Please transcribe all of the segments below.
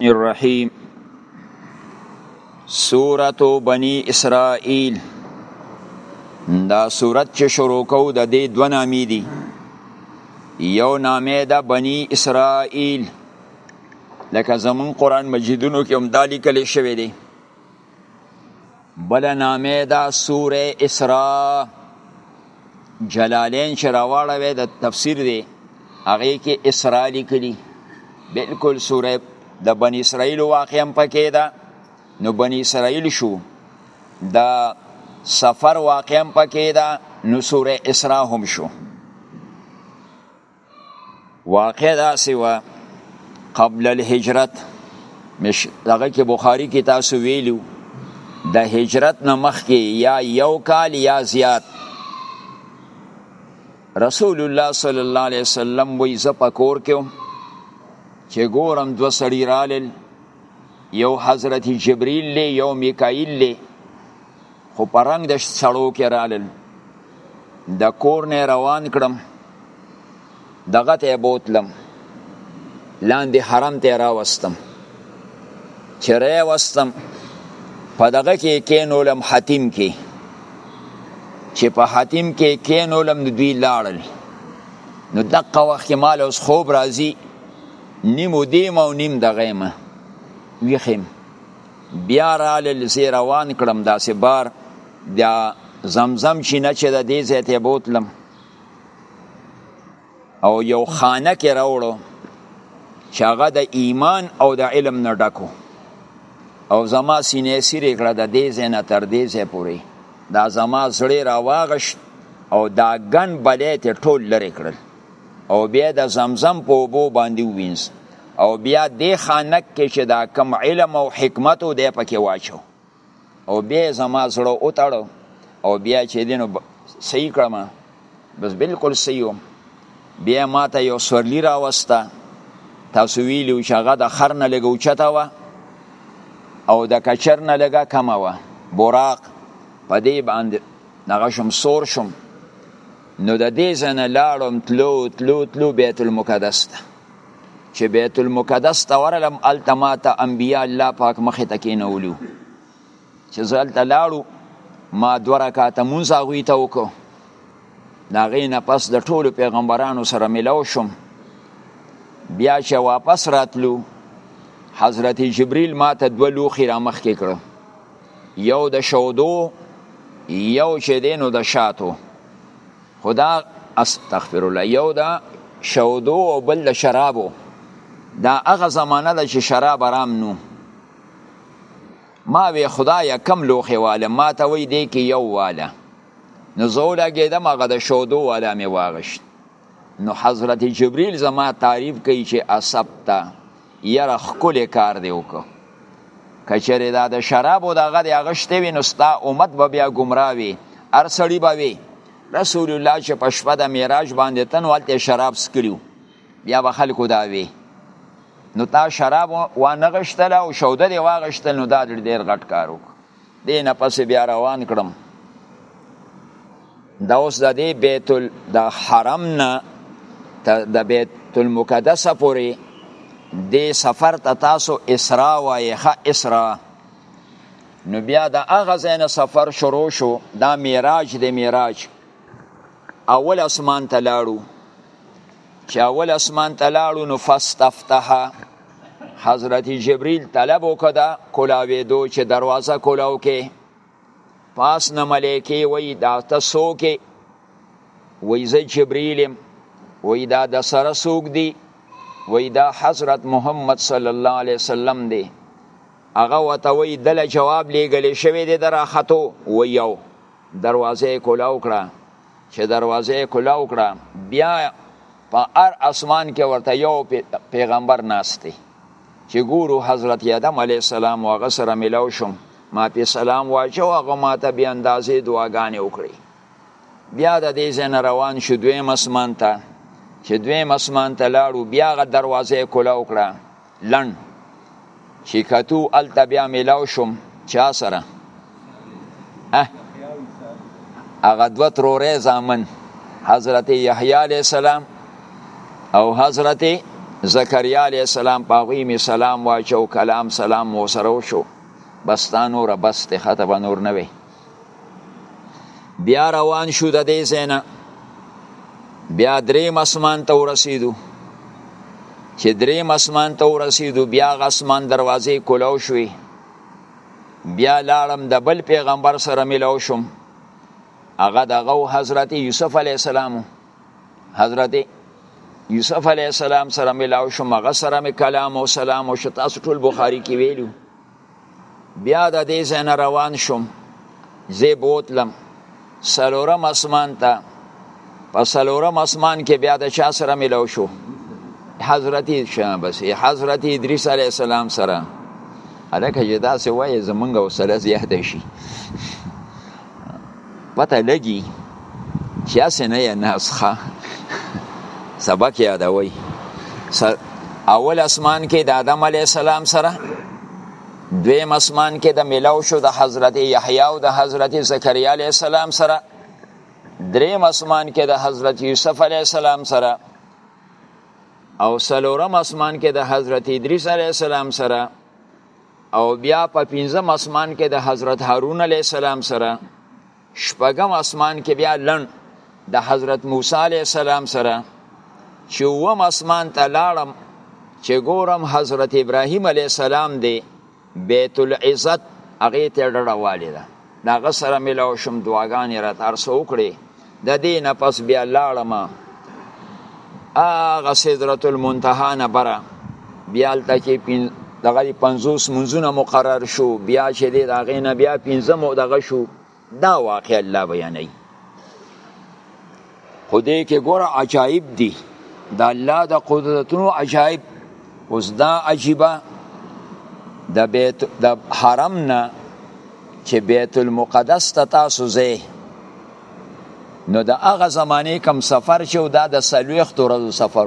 الرحمن الرحیم سورت بنی اسرائیل دا سورت چې شروع کو د دې دوه نامې دي یو نامې ده بنی اسرائیل لکه زمون قرآن مجیدونو کې هم دا لیکل شوی دی بل نامه دا سوره اسراء جلالین چې راواړوي د تفسیر دی هغه کې اسراء لیکلی بالکل سوره د بنی اسرائیل واقعا پکې ده نو بنی اسرائیل شو دا سفر واقعا پکې ده نو سوره اسراء هم شو واقع داسې و قبل الهجرت مش دغه کې بخاری کې تاسو ویلو د هجرت نه مخکې یا یو کال یا زیات رسول الله صلی الله علیه وسلم وی ز پکور کې چې ګورم دو سړی رالل یو حضرت جبرئیل له یو میکائیل له خو پرنګ د سړو کې رالل د کور نه روان کړم دغه ته بوتلم لاندې حرم ته راوستم چې راوستم په دغه کې کینولم حتیم کې چې په حتیم کې کینولم نو دوی لاړل نو دقه وخت کې مال اوس خوب راځي نیمو دیم او نیم دغه ما ویخم بیا رالل زه روان کړم داسې بار د زمزم چینه چې د دې ځای ته بوتلم او یو خانه کې راوړو چې هغه د ایمان او د علم نه ډکو او زما سینې سیرې کړه د دې ځای نه تر دې ځای پورې دا زما زړه راواغشت او دا ګن بلې ته ټول لرې کړل او بیا د زمزم په اوبو باندې وینځ او بیا دې خانک کې چې دا کم علم او حکمت و دی پکې واچو او بیا زما زړه وتړو او بیا چې دینو صحیح کړم بس بالکل صحیح وم بیا ما ته یو سورلی راوسته تاسو ویلو چې هغه د خر نه لږ اوچته وه او د کچر نه لږه کمه وه براق په دې باندې دغه شم سور شم نو د دې ځای نه لاړم تلو تلو تلو بیت المقدس ته چې بیت المقدس ته ورلم الته ما ته انبیا الله پاک مخې ته کېنولو چې زه هلته لاړو ما دوه رکاته مونځ هغوی ته وکړو د هغې نه پس د ټولو پیغمبرانو سره ملاو شوم بیا چې واپس راتلو حضرت جبریل ما ته دوه لوښي رامخکې کړو یو د شودو یو چې دی نو د شاتو خدا استغفر الله یو دا شودو او بل د شرابو دا هغه زمانه ده چې شراب آرام نو ما وی خدای کم لوخه واله ما ته وی دی کې یو واله نو زه لګېدم هغه د شودو والا مې واغشت نو حضرت جبريل زما تعریف کوي چې اصبته یره خکلی کار دی وکړه کچره دا د شرابو دغه دی غشته وي نو ستا امت به بیا گمراه وي هر سړی به وي رسول الله چې په شپه د معراج باندې تن والته شراب سکلیو بیا به خلکو دا وي نو تا شراب وانه غشتل او شوده دی واغشتل نو دا ډیر غټ کارو دې نه پسې بیا روان کړم دا اوس د دې بیت د حرم نه د بیت المقدس پورې د سفر ته تاسو اسرا وایې ښه اسرا نو بیا د هغه ځای نه سفر شروع شو دا معراج دی معراج اول اسمان ته لاړو چې اول اسمان ته لاړو نو فاستفتح حضرت جبريل طلب وکړه کولاوي دو چې دروازه کولاو کې پاس نه ملائکه وای دا تاسو کې وای زه جبريل وای دا د سره سوق دی وای دا حضرت محمد صلی الله علیه وسلم دی هغه وته وای دله جواب لېګلې شوی دی درا خطو ویو دروازه یې کولاو کړه چې دروازه یې کولاو کړه بیا په هر اسمان کې ورته یو پیغمبر ناست دی چې ګورو حضرت آدم علیه السلام او هغه سره ملاو شوم ما پې سلام واچو هغه ما ته بې اندازې دعاګانې وکړې بیا د دې ځای نه روان شو دویم اسمان ته چې دویم اسمان ته لاړو بیا هغه دروازه یې کولاو کړه لنډ چې کتو الته بیا میلاو شوم چا سره هغه دوه ترورې زامن حضرت یحیی علیه السلام او حضرت زکریا علیه السلام په هغوی مې سلام واچو کلام سلام مو سره وشو بس تا نوره بس دی ښه ته به نور نه وی بیا روان شو د دې ځای نه بیا دریم اسمان ته ورسېدو چې دریم اسمان ته ورسېدو بیا هغه اسمان دروازې کولاو شوې بیا لاړم د بل پیغمبر سره ملاو شوم هغه دغه حضرت یوسف علی السلام حضرت یوسف علی السلام سره ملاو شو مغه سره می کلام او سلام او شتا ټول بخاری کې ویلو بیا د دې ځای نه روان شوم زه بوتلم سلورم اسمان ته په سلورم اسمان کې بیا د چا سره ملو شو حضرت شابس حضرت ادریس علی السلام سره الکه جدا سه وای زمونږ وسله زیاته شي پته لګي چې اسې نه یې ناسخه سبق یادوي اول اسمان کې د آدم علی السلام سره دویم اسمان کې د ملاو شو د حضرت یحیی او د حضرت زکریا علی السلام سره دریم اسمان کې د حضرت یوسف علی السلام سره او سلورم اسمان کې د حضرت ادریس علی السلام سره او بیا په پنځم اسمان کې د حضرت هارون علی السلام سره شپږم اسمان کې بیا لن د حضرت موسی علی السلام سره چې وم اسمان ته لاړم چې ګورم حضرت ابراهیم علی السلام دی بیت العزت هغه ته ډړوالی ده د هغه سره ملاو شوم دعاګانې راته هر څه وکړې د دې نه پس بیا لاړم هغه سدرت المنتها نه بره بیا هلته کې دغه پنځوس منځونه مقرر شو بیا چې دی د هغې نه بیا پنځه مو دغه شو دا واقع الله بیانوي خو دې کې ګوره عجایب دي د الله د قدرتونو عجایب اوس دا عجیبه د بیت د حرم نه چې بیت المقدس ته تاسو ځئ نو د هغه زمانې کم سفر چې دا د څلوېښتو ورځو سفر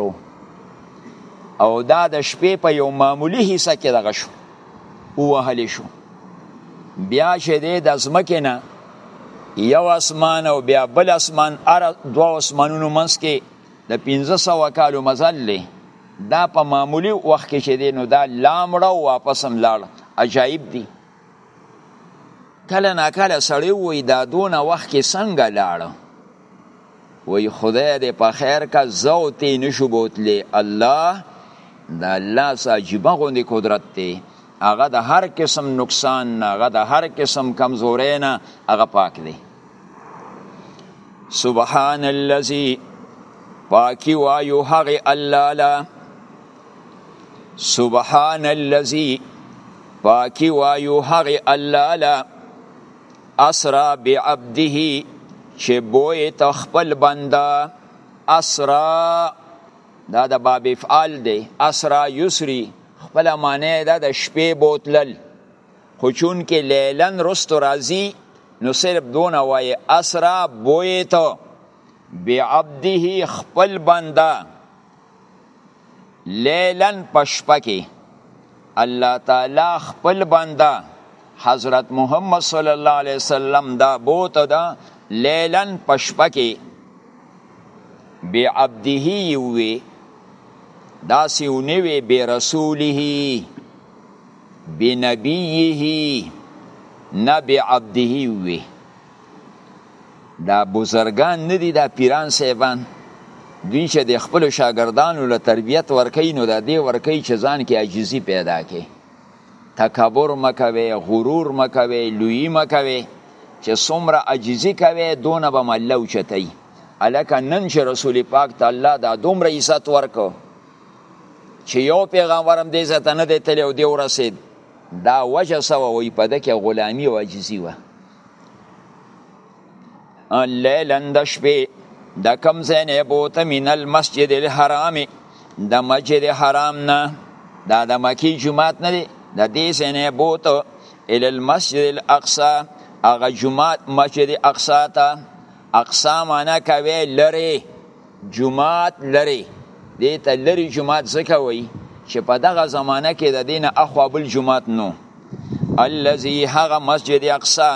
او دا د شپې په یو معمولي حصه کې دغه شو ووهل شو بیا چې دی د ځمکې نه یو اسمان او بیا بل اسمان ار دوه اسمانونو منځ کې د 1500 کالو مزل دی دا په معمولی وخت کې چې دی نو دا لامړه او واپس هم لاړ عجایب دی کله ناکله سړی وای دا دونه وخت کې څنګه لاړ وی خدای دې په خیر کا زو تی نشو بوتلی الله د الله سا عجیبه غوندې قدرت دی هغه د هر قسم نقصان نه هغه د هر قسم کمزورۍ نه هغه پاک دی سبحان الذي پاکی وایو هغه الله لا سبحان الذي پاکی وایو هغه الله لا اسرا بعبده چې بوې ته خپل بنده اسرا دا د باب افعال دی اسرا یسری خپل معنی دا د شپې بوتلل خو چون کې لیلن رستو راځي نو صرف دون وای اسرا بوې ته بعبده خپل بنده لیلن پشپه کې الله تعالی خپل بنده حضرت محمد صلی الله علیه وسلم دا بوت دا لیلن پشپه کې بی عبده یوی دا سیونی وی بی رسوله بی نبیه نبی عبده یوی دا بزرګان نه دي دا پیران صاحبان دوی چې د خپل شاګردانو له تربیت ورکې نو د دې ورکې چې ځان کې عاجزي پیدا کړي تکبر مکوي غرور مکوي لوی مکوي چې څومره عاجزي کوي دونه به مله اوچتای الکه نن چې رسول پاک ته الله دا دومره عزت ورکو چې یو پیغمبرم دې عزت نه دی تللی او دې ورسېد دا وجه سوه وي په ده کې غلامي او عاجزي وه لیلا د شپې د کم ځای نه بوته من المسجد الحرام د مسجد حرام نه دا د مکی جماعت نه دی د دې ځای نه بوته ال المسجد الاقصی هغه جماعت مسجد اقصی ته اقصا معنا کوي لري جمعات لري دې ته لري جمعات ځکه وایي چې په دغه زمانه کې د دینه اخوا بل جمعات نو الذي هغه مسجد اقصا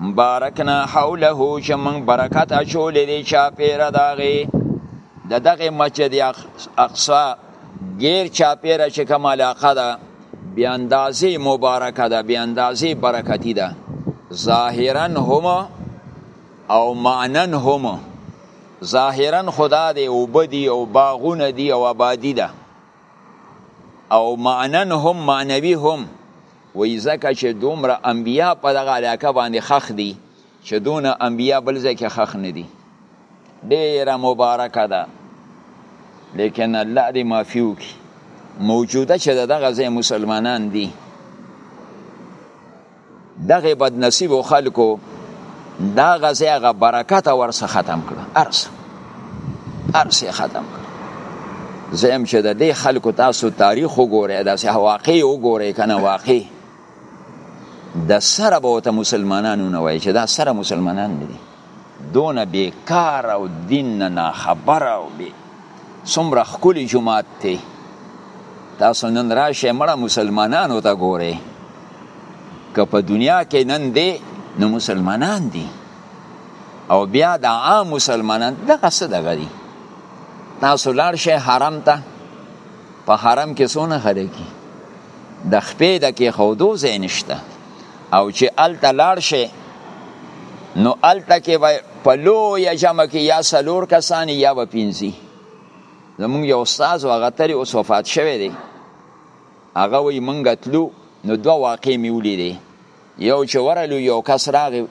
بارکنا حوله چې موږ برکت اچولې دې چا پیره داغې د دغه مسجد اقصا غیر چاپیره چې کوم علاقه ده بی اندازې مبارکه ده بی اندازې برکتی ده ظاهرا هم او معنا هم ظاهرا خدا دی او بدی او باغونه دی او آبادی ده او معنا هم معنوي هم وای زکه چې دومره انبیا په دغه علاقه باندې خخ دي چه دونه انبیاء بل ځای کې خخ ندی ډیره مبارکه ده لیکن الله دې معافي وکړي موجوده چې دغه ځای مسلمانان دي دغه بد نصیب خلکو دا غزه هغه برکت ورسه ختم کړ ارس ارس ختم کړ زم چې د دې خلکو تاسو تاریخ وګورئ دا سه واقع وګورئ کنه واقع د سره به ته مسلمانانو نه وای چې دا سره مسلمانان دي دون بیکار او دین نه خبر او بی څومره خکلی جماعت ته تاسو نن راشه مړه مسلمانانو ته ګوره که په دنیا کې نن دی نو مسلمانان دي او بیا د عام مسلمانان دغه څه دغه دي تاسو لاړ شئ حرم ته په حرم کې څونه خلک دي د خپې د کې خودو ځای نشته او چې الته لاړ شي نو الته کې به په لویه جمع کې یا څلور کسان یا به پنځه زمونږ یو استاد و هغه تلې اوس وفات شوی دی هغه وایي مونږ تلو نو دوه واقع مې ولیدې یو چې ورلو یو کس راغی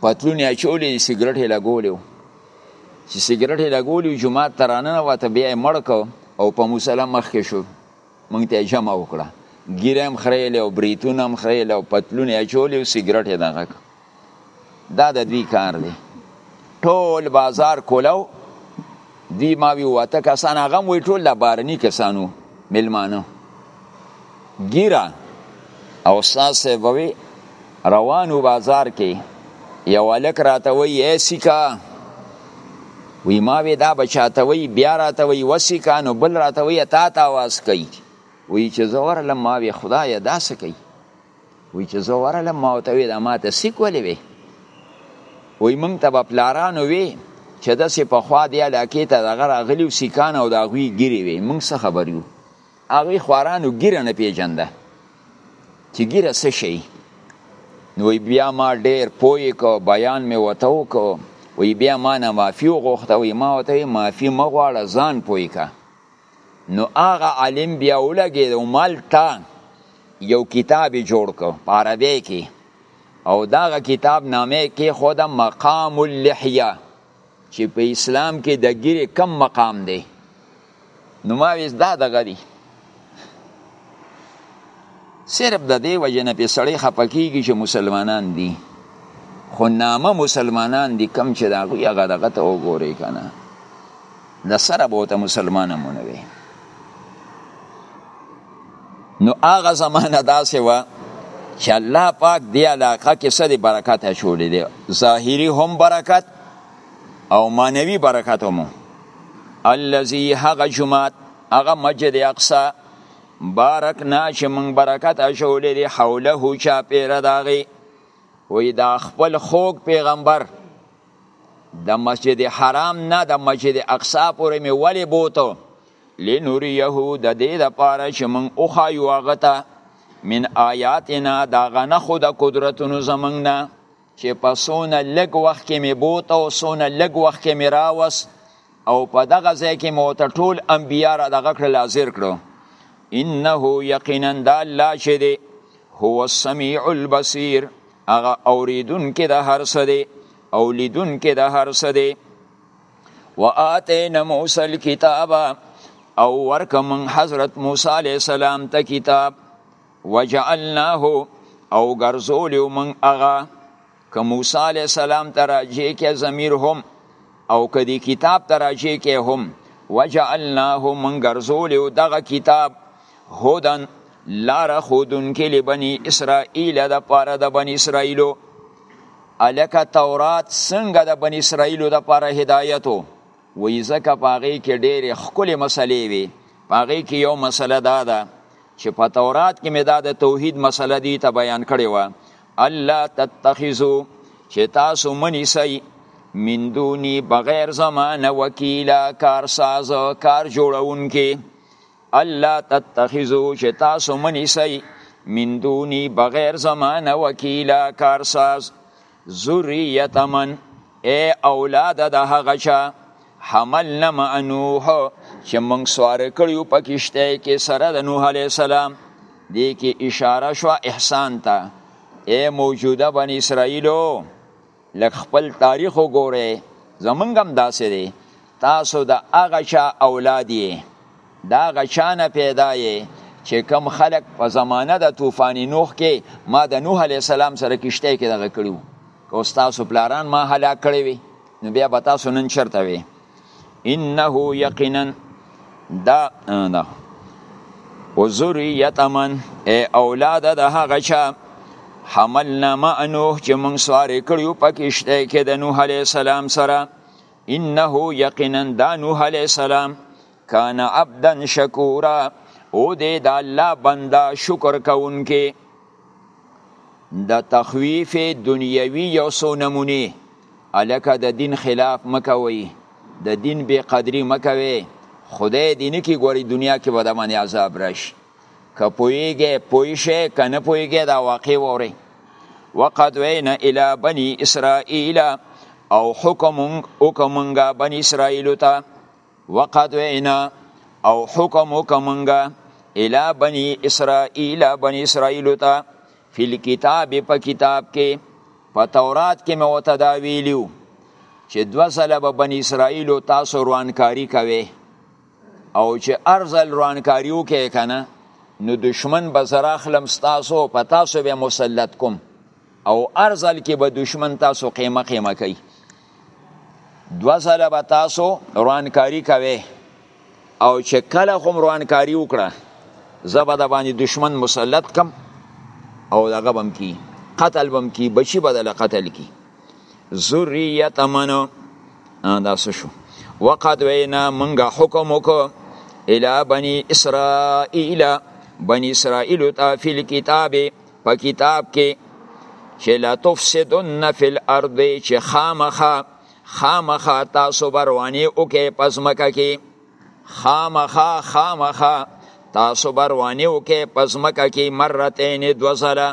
پتلون یې اچولی دی سګرټ یې لګولی و چې سګرټ یې لګولی جومات ته راننوته بیا یې مړ کړ او په مسله مخکې شو مونږ ته جمع وکړه ګیره هم خریلی او بریتون هم خریلی او پتلون یې اچولی او سګرټ یې دغه دا د دوی کار دی ټول بازار کولو دی ما وی واته کسان هغه وی ټول د بارنی کسانو ملمانه ګیره او ساسه بوي روانو بازار کې یو الک راته وی ای سیکا وی ما وی دا بچاته وی بیا راته وی وسیکا نو بل راته وی تا تا واس کوي وی چې زور لم ما وی خدای داس کوي وی چې زور لم ما ته وی دا ما ته سیک ولې وی وی مونږ ته پلارانو وی چې د سې په خوا دی علاقې ته دغه راغلی سیکان او د هغوی ګیرې وی مونږ څه خبر یو هغوی خوارانو ګیره نه پیژنده چې ګیره څه شي نو بیا ما ډیر پوی کو بیان می وته وکړو وی بیا ما نه معافی وغوښته وی ما وته معافی مغواړه ځان پوی کا نو هغه عالم بیا ولګي او مال تا یو کتاب جوړ کو په عربی کې او داغه کتاب نامه کې خود مقام اللحیه چې په اسلام کې د ګیرې کم مقام دی نو ما ویس دا دغه دی صرف د دې وجه نه په سړی خپه کېږي چې مسلمانان دي خو نامه مسلمانان دي کم چې د هغوی هغه دغه ته وګورئ که نه د سره به ورته مسلمان هم ونه وي نو هغه زمانه داسې وه چې الله پاک دې علاقه کې څه د برکت اچولی دی ظاهري هم برکت او معنوي برکت هم الذي هغه جماعت هغه مسجد اقصا بارکنا چې موږ برکت اچولی دی حوله چاپېره د هغې وایي دا خپل خوږ پیغمبر د مسجد حرام نه د مسجد اقصا پورې مې ولې بوته لنوریه د دې لپاره چې موږ وښایو هغه ته من آیاتنا دا غنه خو د قدرتونو زمونږ نه چې په څونه لږ وخت کې مې بوته او څونه لږ وخت کې مې راوست او په دغه ځای کې مو ته ټول انبیا را دغه کړل حاضر کړو انه یقینا د الله چې دی هو السمیع البصیر هغه اوریدونکې د هر څه دی او لیدونکې د هر څه دی وآتینا موسی الکتاب او ورکه من حضرت موسی علیه السلام ته کتاب وجعلناه او ګرځولیو من هغه که موسی علیه السلام ته راجع کې ضمیر هم او که دی کتاب ته راجع کې هم وجعلناه من ګرځولی او دغه کتاب هدن لاره ښودونکې له بني اسرائیل دپاره د بني اسرائیلو هلکه تورات څنګه د بني اسرائیلو دپاره هدایت و وایي ځکه په هغې کې ډېرې ښکلې مسلې وې په هغې کې یو مسله دا ده چې په تورات کې مې دا د توحید مسله دي ته بیان کړې وه الله تتخذو چې تاسو منی سي من دونی بغیر زمانه وکیلا کارساز کار جوړونکي الله تتخذو چې تاسو منی سي من دونی بغیر زمانه وکیلا کارساز ذریه من اے اولاد د هغه چا حملنا مع نوح چې موږ سوار کړیو په کشته کې سره د نوح علی السلام دې کې اشاره شو احسان ته اے موجوده بن اسرائیلو لک خپل تاریخ وګوره زمونږ هم داسې دی تاسو د هغه چا اولاد یې د هغه چا نه پیدا یې چې کم خلک په زمانه د طوفان نوح کې ما د نوح علی السلام سره کشته کې دغه کړیو که تاسو پلاران ما هلاک کړی وي نو بیا به تاسو نن چرته وي انه یقینا دا نه او ذریه من ای اولاد د هغه چا حملنا ما نوح چې موږ سوار کړیو پکشته کې د نوح علی السلام سره انه یقینا دا نوح علی السلام کان عبدا شکورا او دې د الله بندا شکر کوونکې د تخویف دنیوي یو څو نمونې الکه د دین خلاف مکوي د دین بې قدری مکوي خدای دې نه کی ګوري دنیا کې به د باندې عذاب راشي که پوهیږي پوه شي که نه پوهیږي دا واقع ووري وقد وینا الی بنی اسرائیل او حکم حکمنګا بنی اسرائیل ته وقضینا او حکم وکمنګا الی بنی اسرائیل بنی اسرائیل ته فی الكتاب په کتاب کې په تورات کې مې وته دا ویلیو چې دوه ځله به بنی اسرائیل تاسو روانکاری کوي او چې ارزل روانکاری وکې کنه نو دشمن به زرا خلم تاسو په تاسو به مسلط کوم او هر ځل کې به دشمن تاسو قیمه قیمه کوي دوه ځله به تاسو روانکاري کوئ او چې کله هم روانکاري وکړه زه به د باندې دشمن مسلط کم او دغه بم کی قتل بم کی بچی بدل قتل کی ذریت منو دا څه شو وقد وینا منګه حکم وکړو الی بنی اسرائیل بنی اسرائیل ته فی الكتاب په کتاب کې چې لا تفسدن فی الارض چې خامخه خامخه تاسو بروانی او کې پزمکه کې خامخه خامخه تاسو بروانی او کې پزمکه کې مرتين دوزله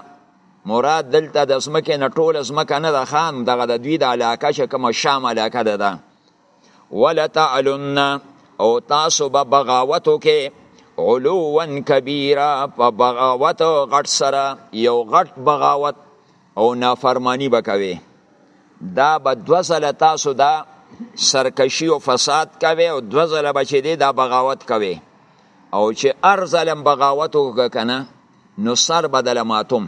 مراد دلته د زمکه نه ټول زمکه نه د خان دغه د دوی د علاقه چې کوم شام علاقه ده ده ولتعلن او تاسو به بغاوت وکې علوا کبیره په بغاوت غټ سره یو غټ بغاوت او نافرمانی بکوي دا به دوزله تاسو دا سرکشی او فساد کوي او دوزله بچی دی دا بغاوت کوي او چې ارزلم بغاوت وکنه نو سر بدل ماتوم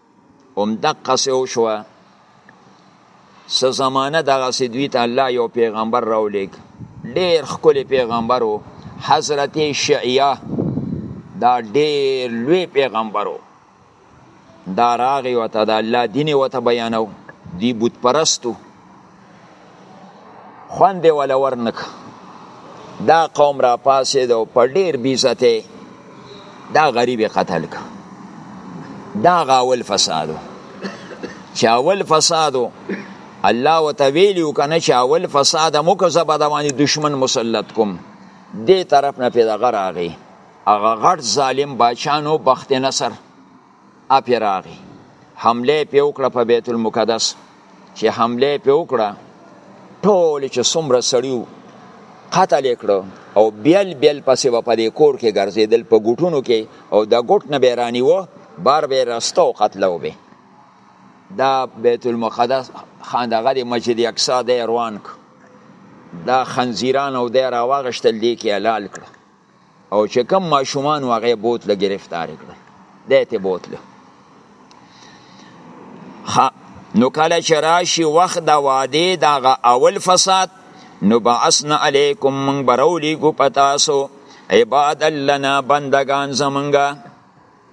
هم دقه سه وشو س زمانه دغه سه دوی ته الله یو پیغمبر راولیک ډیر خکل پیغمبرو حضرت شعیه دا ډیر لوی پیغمبرو دا راغی وته د الله دین وته بیانو دی بت پرستو خوند یې وله ورنکړ دا قوم را پاسېد او په ډېر بیزتې دا غریب قتل کړ دا هغه اول فسادو چې اول فسادو الله وته ویلي و که نه چې اول فساد مو که زه به د باندې دښمن مسلط کوم دې طرف نه پې دغه راغی هغه غټ ظالم باچا نو بخت نصر اپې راغی حمله پې وکړه په بیت المقدس چې حمله پې وکړه ټول چې څومره سړیو قتل کړو او بیل بیل پسې په دې کور کې ګرځیدل په ګټونو کې او د ګټ نه بیرانی وو بار به راسته او قتل و به دا بیت المقدس خان دغه د مسجد اقصا د روان ک دا خنزیران او د راوغشتل دي کې حلال کړ او چې کم ماشومان و هغه بوتله گرفتار کړ دی ته بوتله نو کله چې راشي وخت د واده دغه اول فساد نو بعثنا علیکم من برولی کو پتاسو عباد لنا بندگان زمنګا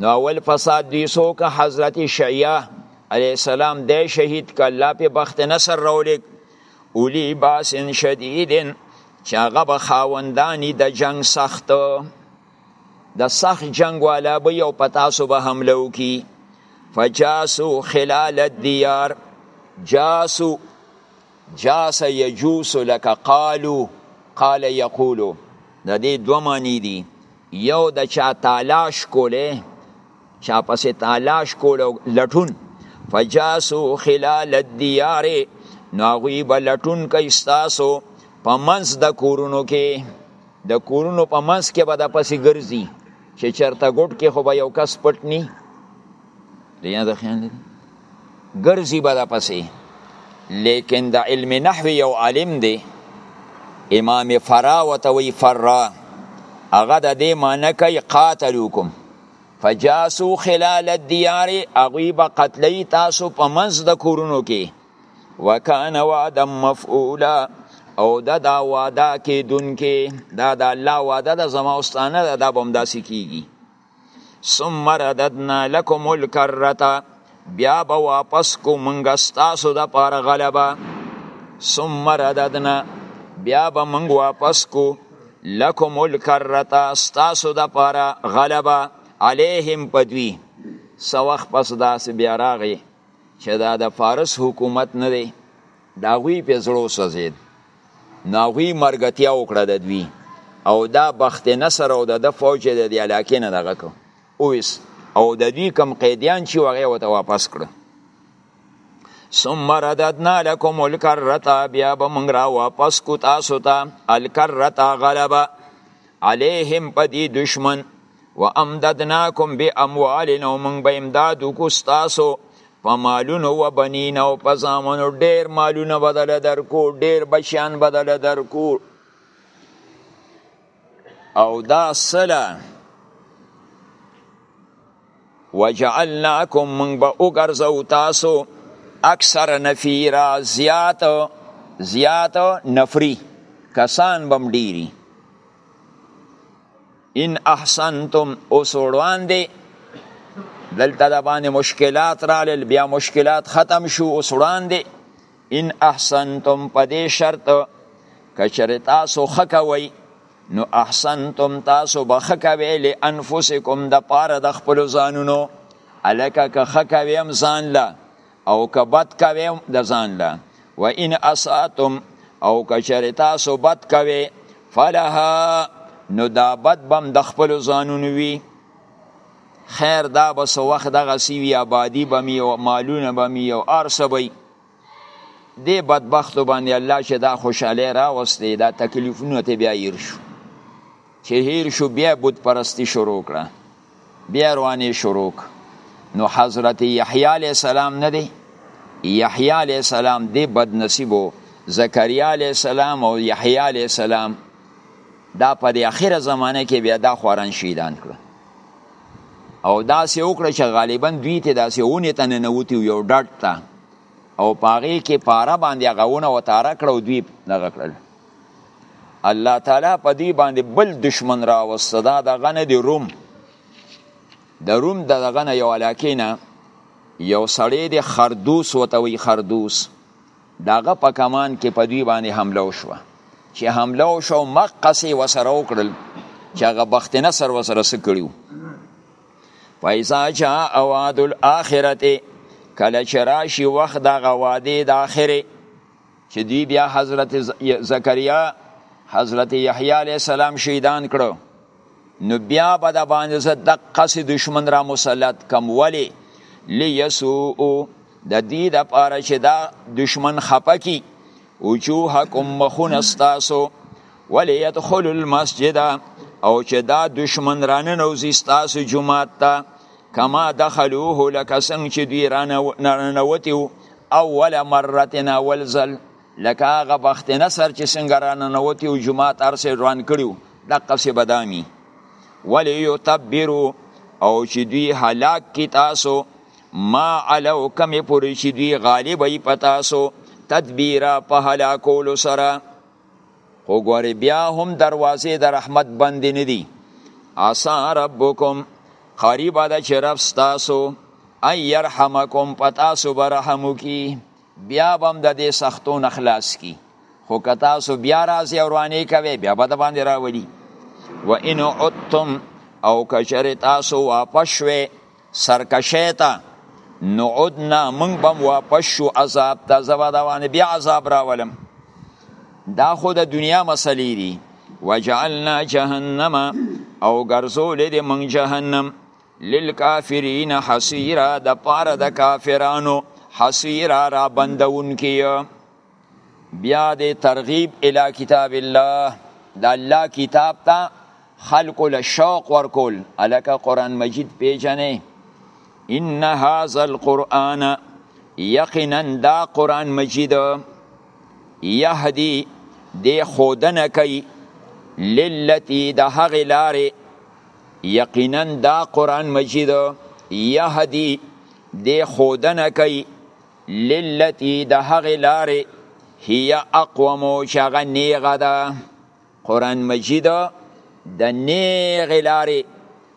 نو اول فساد دی سو که حضرت شیعه علیه السلام دی شهید کله په بخت نصر رولیک اولی باسن شدیدن چې هغه به خاوندانی د جنگ سخت د سخت جنگ والا به یو پتاسو به حمله وکي فجاسو خلال الديار جاسو جاس یجوس لك قالو قال یقولو د دې دوه معنی دي یو د چا تالاش کوله چا پسې تالاش کول او لټون فجاسو خلال الديار نو هغوی به لټون کوي ستاسو په منځ د کورونو کې د کورونو په منځ کې به د پسې ګرځي چې چرته ګډ کې خو به یو کس پټ نی لیا د خیال دی ګرځي به د پسې لیکن د علم نحو یو عالم دی امام فرا وتوی فرا هغه د دې معنی کوي قاتلوکم فجاسو خلال الديار اغوی به قتلی تاسو په منځ د کورونو کې وکانه وعدا مفعولا او دا دا وعده کې دن کې دا د الله وعده د زماستانه دا به هم داسې کیږي ثم رددنا لكم الكرته بیا به واپس کو منګه ستاسو د پاره غلبه ثم رددنا بیا به منګ واپس کو لکم الکرتا ستاسو د پاره غلبه علیهم پدوی سوخ پس داس بیا راغی چې دا د فارس حکومت نه دی دا غوی په زړه وسوځید نو هغوی مرګتیا وکړه د دوی او دا بخت نصر او د د فوج د دې علاقې نه دغه کو اوس او د دوی کم قیدیان چې هغه وته واپس کړ ثم رددنا لكم الكرة بیا به موږ را واپس کو تاسو ته الکرة غلبه علیهم په دې دشمن وامددناکم باموال او موږ به امداد وکړو ستاسو په مالونو و بنین او په زامنو ډیر مالونه بدل درکو ډیر بچیان بدل درکو او دا سلا وجعلناکم من با اگرزو تاسو اکثر نفیرا زیات زیات نفری کسان بم ډیری ان احسنتم اوس وړاندې دلته د باندې مشکلات رالل بیا مشکلات ختم شو اوس وړاندې ان احسنتم په دې شرط کچره تاسو خکوي نو احسنتم تاسو به خکوي لانفسکم د پاره د خپل ځانونو الکه که خکوي هم ځان لا او که بد کوي د ځان له و ان اساتم او که چېرې تاسو بد کوي فلها نو دا بد بم د خپل ځانونو وي خیر دا به سو وخت دغه سی وی آبادی به می او مالونه به می او ارسه به دی بدبخت باندې الله چې دا خوشاله را وسته دا تکلیفونه ته بیا ایر شو چې هیر شو بیا بود پرستی شروع کړه بیا روانې شروع نو حضرت یحیی علیه السلام نه دی یحیی علیه السلام دی بد نصیب و زکریا علیه السلام او یحیی علیه السلام دا په د اخره زمانه کې بیا دا خوران شهیدان کړ او دا سه وکړه چې غالبا دوی ته دا سه ونی ته نه نوتی یو ډټ تا او پاغه کې پاره باندې غوونه وتاره کړو دوی نه غکړل الله تعالی په دې باندې بل دشمن راوسته دا دغه نه دی روم د روم د دغه نه یو علاقې نه یو سړی دی خردوس ورته وایي خردوس د هغه په کمان کې په دوی باندې حمله وشوه چې حمله وشو مقصې وسره وکړل چې هغه بخت نصر وسره څه کړي فایزا جاء اواد الاخرته کله چې راشي وخت دغه وعده د آخرې چې دوی بیا حضرت زکریا حضرت یحیی علیه السلام شهیدان کړو نو بیا به د باندې زه دقسې دشمن را مسلط کم ولې لیسوء د دې دپاره چې دا دشمن خفه کي وجوهکم مخونه ستاسو ولیدخلو المسجد او چې دا دشمن راننوځي ستاسو جومات ته کما دخلوه لکه څنګه چې دوی راننوتي وو اول مره اول ځل لکه هغه بخت نصر چې څنګه راننوتي وو جومات هر څه روان کړي وو دقسې به دا وي ولیتبرو او چې دوی هلاک کړي تاسو ما علو کمې پورې چې دوی غالب وي په تاسو تدبیره په هلاکولو سره خو ګوري بیا هم دروازې د رحمت بندې نه دي عسا ربکم قریب ده چې رب ستاسو ای يرحمکم پتاسو برحمو کی بیا بم د دې سختو نخلاص کی خو که تاسو بیا راځي او روانې کوي بیا به د باندې راولي و ان عدتم او کچر تاسو واپس شوي سرکشی ته نعودنا منگ بم واپس شو عذاب تا زبا دوانه بیا عذاب راولم دا خو د دنیا مسلې دي وجعلنا جهنم او ګرځول دې منګ جهنم للکافرین حسیرا د پاره د کافرانو حسیرا را بندون کیه بیا د ترغیب الی کتاب الله د الله کتاب ته خلق له شوق ورکول الکه قران مجید پیژنې ان هاذا القرآن یقینا دا قران مجید یهدی دی خودنه کوي للتی د هغې لارې یقینا دا قرآن مجید یهدی دی خودنه کوي للتی د هغې لارې هي اقومو چې هغه نیغه ده قرآن مجید د نیغې لارې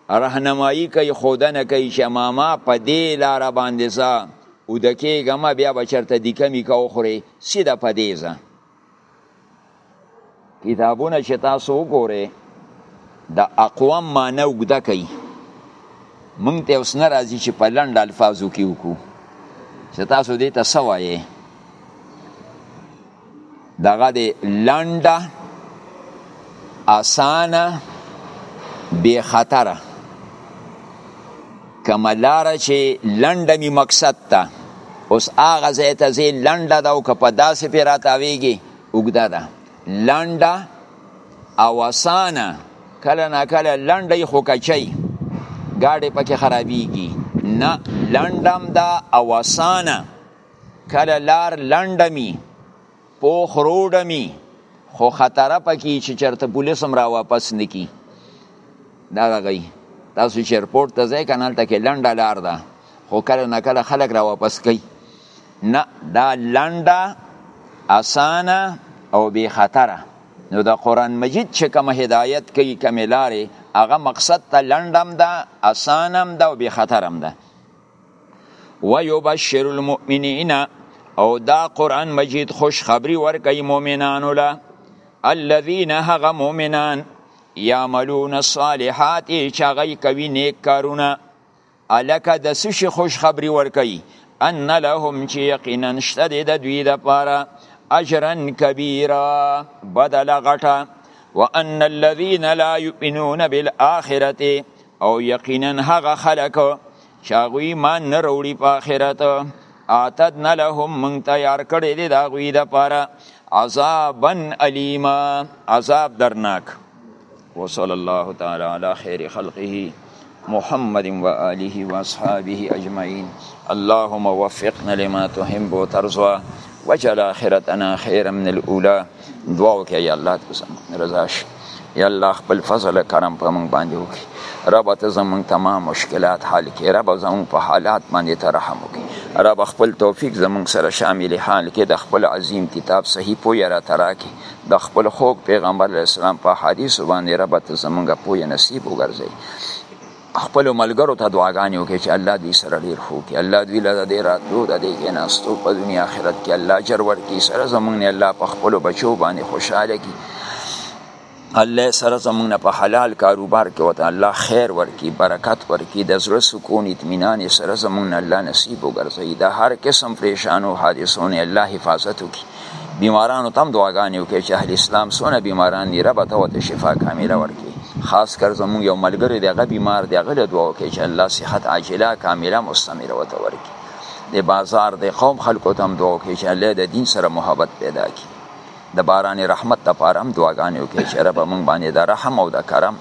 رهنمایي کوي ښودنه کوي چې ماما په دې لاره باندې ځه اوده کېږه مه بیا به چېرته دیکه میکه وخورې سیده په دې ځه کتابونه چې تاسو وګورئ د اقوام معنی وګده کوي مونږ ته اوس نه راځي چې په لنډ الفاظو کې وکړو چې تاسو دې ته څه وایې دغه دې لنډه اسانه بې خطره کومه لاره چې لنډه مې مقصد ته اوس هغه ځای ته ځې لنډه ده او که په داسې پې راتاویږي اوږده ده لنډه او اسانه کله نا کله لنډه خو کچی ګاډې پکې خرابیږي نه لنډم ده او اسانه کله لار لنډه می پوخ روډه می خو خطر پکې چې چرته پولیس هم را واپس نکی دا دغی تاسو چې ایرپورټ ته ځئ کنه هلته کې لنډه لار ده خو کله نه کله خلک را واپس کوي نه دا لنډه اسانه او بې خطره نو د قرآن مجید چې کوم هدایت کوي کومې لارې هغه مقصد ته لنډم ده اسانم ده او بې خطرم ده ويبشر المؤمنين او دا قران مجید خوش خبری ورکي مؤمنانو لا الذين هغه مؤمنان يعملون الصالحات چې هغه کوي نیک کارونه الکه د سشي خوش خبری ورکي ان لهم چې یقینا شته د دوی د پاره اجرا کبیرا بدل غټه وان الذين لا يؤمنون بالاخره او یقینا هغه خلک چې هغوی ایمان نه راوړي په آخرت اعتدنا لهم موږ تیار کړی دی د هغوی دپاره عذابا علیما عذاب درناک وصلی الله تعالی علی خیر خلقه محمد و آله و اصحابه اجمعین اللهم وفقنا لما تحب وترضى واجعل آخرتنا خيرا من الأولى دعا وکړه یا الله ته زموږ رضا شي یا الله خپل فضل او کرم په موږ باندې وکړي رب ته زموږ تمام مشکلات حل کړي رب زموږ په حالات باندې ته رحم وکړي رب خپل توفیق زموږ سره شامل حال کې د خپل عظیم کتاب صحیح پوی را تراکي د خپل خوږ پیغمبر اسلام په حدیث باندې رب ته زموږ پوی نصیب وګرځي خپل ملګرو ته دعاګانې وکړي چې الله دوی سره ډیر خو کې الله دوی له دې راتلو د دې کې ناستو په دنیا آخرت کې الله اجر ورکړي سره زمونږ نه الله په خپل بچو باندې خوشاله کړي الله سره زمونږ نه په حلال کاروبار کې وته الله خیر ورکړي برکت ورکړي د زړه سکون اطمینان سره زمونږ نه الله نصیب وګرځي د هر قسم پریشانو حادثو نه الله حفاظت وکړي بیمارانو تم دعاګانې وکړي چې اهل اسلام سونه بیماران دي رب ته وته شفا کامله ورکړي خاص کر زموږ یو ملګری دی هغه بیمار دی هغه له دعا وکړي چې الله صحت عاجله کامله مستمره وته ورکړي د بازار د قوم خلکو تم دعا وکړي چې الله د دین سره محبت پیدا کړي د باران رحمت لپاره هم دعاګانې وکړي چې رب موږ باندې د رحم او د کرم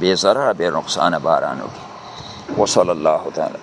بې ضرره بې نقصانه باران وکړي وصلی الله تعالی